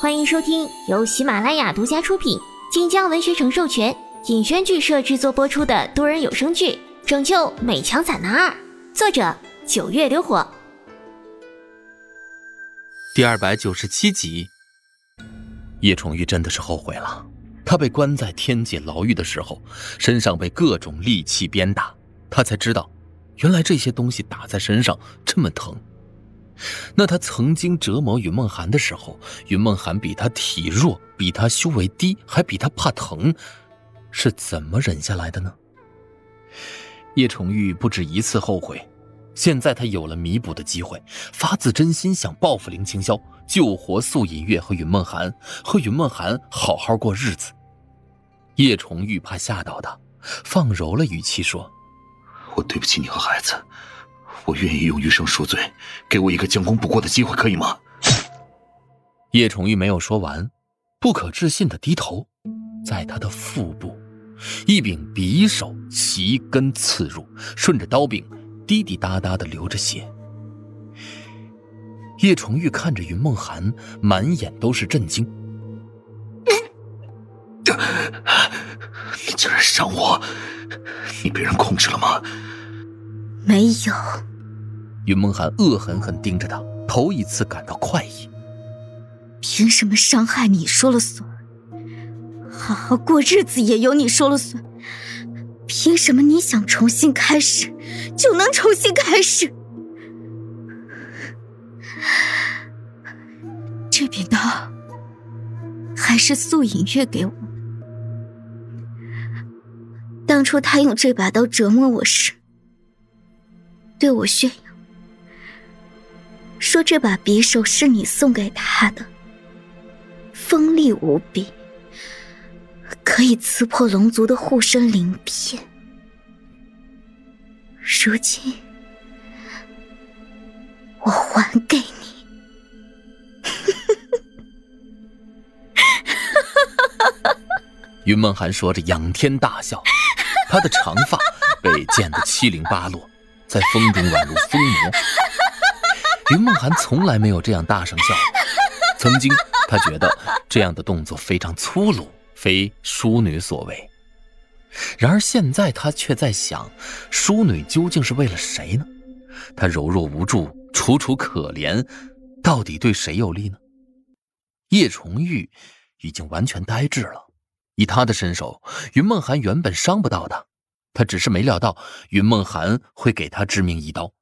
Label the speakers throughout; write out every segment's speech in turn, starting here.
Speaker 1: 欢迎收听由喜马拉雅独家出品、晋江文学城授权、尹轩剧社制作播出的多人有声剧《拯救美强惨男二》，作者九月流火。
Speaker 2: 第二百九十七集，叶崇玉真的是后悔了。他被关在天界牢狱的时候，身上被各种利器鞭打，他才知道，原来这些东西打在身上这么疼。那他曾经折磨云梦寒的时候，云梦寒比他体弱，比他修为低，还比他怕疼，是怎么忍下来的呢？叶崇玉不止一次后悔，现在他有了弥补的机会，发自真心想报复林清霄，救活素隐月和云梦寒，和云梦寒好好过日子。叶崇玉怕吓到他，放柔了语气说：“
Speaker 3: 我对不起你和孩子。”我愿意用余生赎罪，给我一个将功补过的机会，可以吗？
Speaker 2: 叶宠玉没有说完，不可置信的低头，在他的腹部，一柄匕首齐根刺入，顺着刀柄滴滴答答的流着血。叶崇玉看着云梦寒，满眼都是震惊：“
Speaker 3: 你竟然伤我！你被人控制了吗？”
Speaker 4: 没有。
Speaker 2: 云梦寒恶狠狠盯着他，头一次感到快意。
Speaker 4: 凭什么伤害你说了算？好好过日子也由你说了算？凭什么你想重新开始就能重新开始？这柄刀还是素影月给我。当初他用这把刀折磨我时，对我炫耀。说这把匕首是你送给他的，锋利无比，可以刺破龙族的护身鳞片。如今，我还给你。
Speaker 2: 云梦寒说着，仰天大笑，他的长发被剪得七零八落，在风中宛如疯魔。云梦寒从来没有这样大声笑，曾经他觉得这样的动作非常粗鲁，非淑女所为。然而现在他却在想，淑女究竟是为了谁呢？她柔弱无助，楚楚可怜，到底对谁有利呢？叶重玉已经完全呆滞了，以他的身手，云梦寒原本伤不到他，他只是没料到云梦寒会给他致命一刀。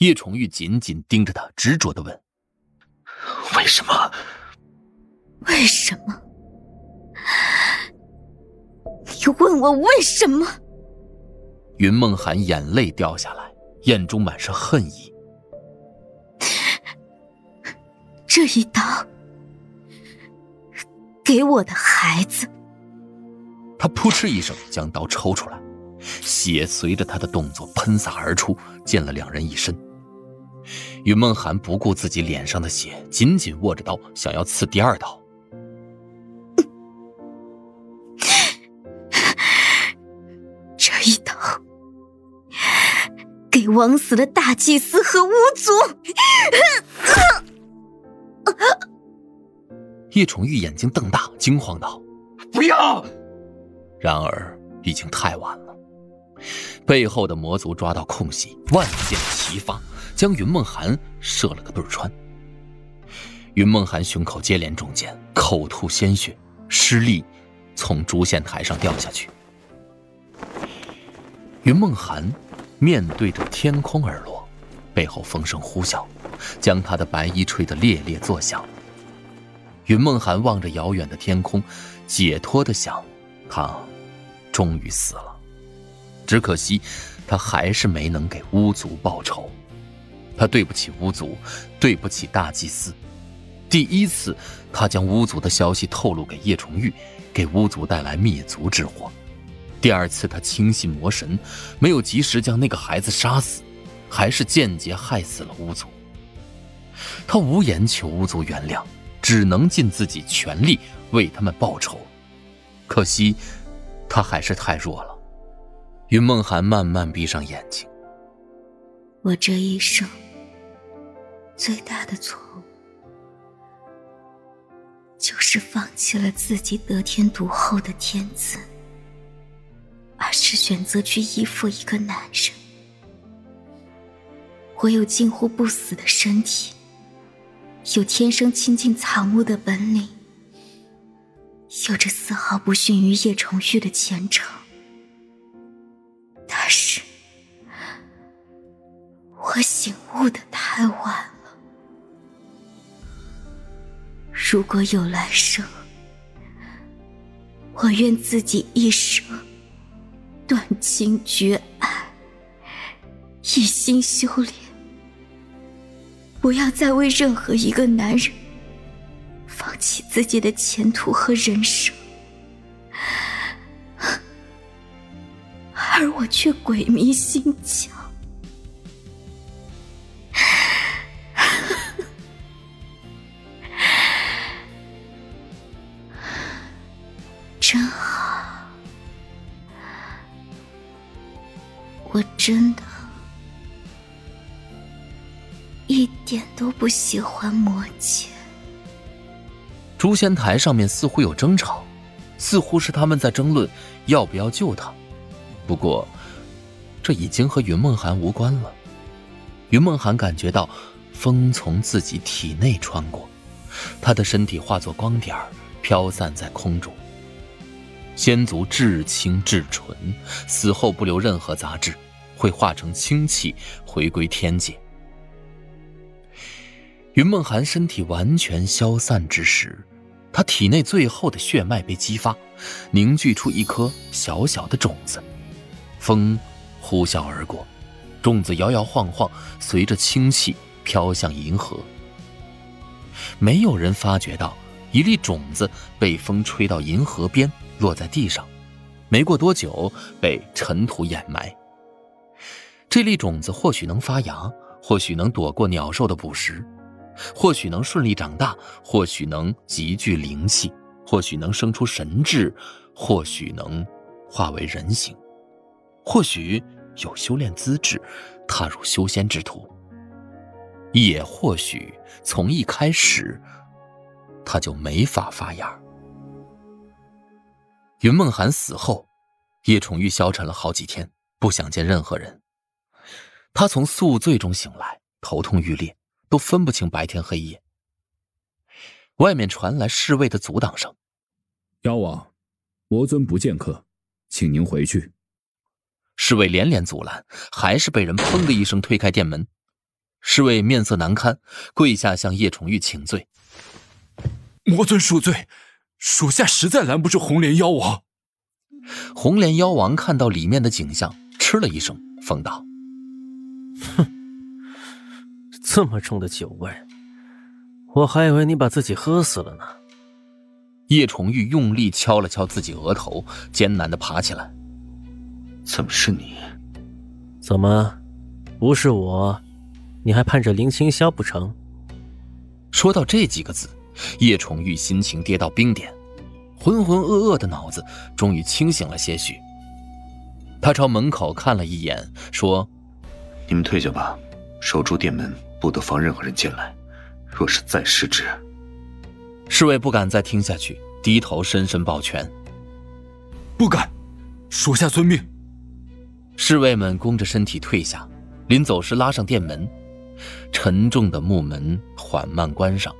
Speaker 2: 叶崇玉紧紧盯着他，执着的问：“
Speaker 3: 为什么？
Speaker 4: 为什么？你问我为什么？”
Speaker 2: 云梦寒眼泪掉下来，眼中满是恨意。
Speaker 4: 这一刀，给我的孩子。
Speaker 2: 他扑哧一声将刀抽出来，血随着他的动作喷洒而出，溅了两人一身。云梦寒不顾自己脸上的血，紧紧握着刀，想要刺第二刀。
Speaker 4: 这一刀，给枉死的大祭司和巫族。
Speaker 2: 叶崇玉眼睛瞪大，惊慌道：“
Speaker 3: 不要！”
Speaker 2: 然而已经太晚了，背后的魔族抓到空隙，万箭齐发。将云梦寒射了个对穿，云梦寒胸口接连中箭，口吐鲜血，失力从诛仙台上掉下去。云梦寒面对着天空而落，背后风声呼啸，将他的白衣吹得猎猎作响。云梦寒望着遥远的天空，解脱的想：他终于死了，只可惜他还是没能给巫族报仇。他对不起巫族，对不起大祭司。第一次，他将巫族的消息透露给叶崇玉，给巫族带来灭族之祸；第二次，他轻信魔神，没有及时将那个孩子杀死，还是间接害死了巫族。他无言求巫族原谅，只能尽自己全力为他们报仇。可惜，他还是太弱了。云梦寒慢慢闭上眼睛。
Speaker 4: 我这一生。最大的错误，就是放弃了自己得天独厚的天资，而是选择去依附一个男人。我有近乎不死的身体，有天生亲近草木的本领，有着丝毫不逊于叶重玉的前程。我醒悟的太晚了。如果有来生，我愿自己一生断情绝爱，一心修炼。不要再为任何一个男人放弃自己的前途和人生，而我却鬼迷心窍。我真的。一点都不喜欢魔界。
Speaker 2: 诛仙台上面似乎有争吵，似乎是他们在争论要不要救他。不过，这已经和云梦涵无关了。云梦涵感觉到风从自己体内穿过，他的身体化作光点飘散在空中。仙族至清至纯，死后不留任何杂质，会化成清气回归天界。云梦涵身体完全消散之时，他体内最后的血脉被激发，凝聚出一颗小小的种子。风呼啸而过，种子摇摇晃晃，随着清气飘向银河。没有人发觉到一粒种子被风吹到银河边，落在地上，没过多久被尘土掩埋。这粒种子或许能发芽，或许能躲过鸟兽的捕食。或许能顺利长大，或许能极具灵气，或许能生出神智，或许能化为人形，或许有修炼资质，踏入修仙之途。也或许从一开始，他就没法发芽。云梦涵死后，叶崇玉消沉了好几天，不想见任何人。他从宿醉中醒来，头痛欲裂。都分不清白天黑夜。外面传来侍卫的阻挡声：“
Speaker 5: 妖王，魔尊不见客，请您回去。”
Speaker 2: 侍卫连连阻拦，还是被人砰的一声推开店门。侍卫面色难堪，跪下向叶崇玉请罪：“
Speaker 5: 魔尊恕罪，属下实在拦不住红莲妖王。”
Speaker 2: 红莲妖王看到里面的景象，嗤了一声，风道：“
Speaker 6: 哼。”这么重的酒味，我还以为你把自己喝死了呢。
Speaker 2: 叶崇玉用力敲了敲自己额头，艰难的爬起来。
Speaker 3: 怎么是你？
Speaker 6: 怎么，不是我，你还盼着林清霄不成？
Speaker 2: 说到这几个字，叶崇玉心情跌到冰点，浑浑噩噩的脑子终于清醒了些许。他朝门口看了一眼，说：“
Speaker 3: 你们退下吧，守住店门。”不得放任何人进来，若是再失职，
Speaker 2: 侍卫不敢再听下去，低头深深抱拳。
Speaker 5: 不敢，属下遵命。
Speaker 2: 侍卫们弓着身体退下，临走时拉上店门，沉重的木门缓慢关上。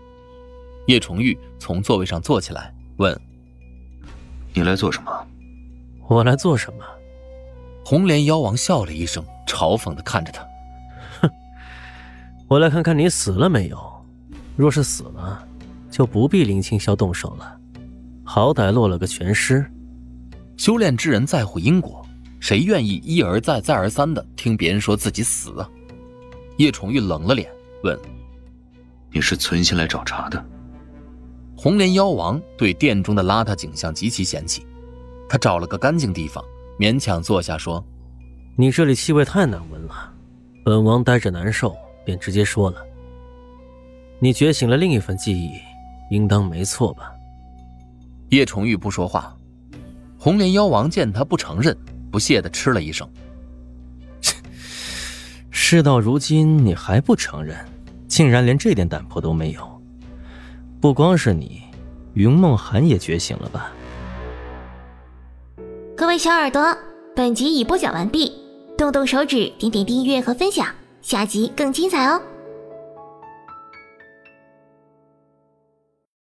Speaker 2: 叶崇玉从座位上坐起来，问：“
Speaker 3: 你来做什么？”“
Speaker 6: 我来做什么？”
Speaker 2: 红莲妖王笑了一声，嘲讽的看着他。
Speaker 6: 哼我来看看你死了没有。若是死了，就不必林清霄动手了，好歹落了个全尸。
Speaker 2: 修炼之人在乎因果，谁愿意一而再、再而三的听别人说自己死啊？叶崇玉冷了脸，问：“
Speaker 3: 你是存心来找茬的？”
Speaker 2: 红莲妖王对殿中的邋遢景象极其嫌弃，他找了个干净地方，勉强坐下说：“
Speaker 6: 你这里气味太难闻了，本王待着难受。”便直接说了：“你觉醒了另一份记忆，应当没错吧？”
Speaker 2: 叶崇玉不说话。红莲妖王见他不承认，不屑的嗤了一声：“
Speaker 6: 事到如今，你还不承认，竟然连这点胆魄都没有。不光是你，云梦涵也觉醒了吧？
Speaker 1: 各位小耳朵，本集已播讲完毕，动动手指，点点订阅和分享，下集更精彩哦！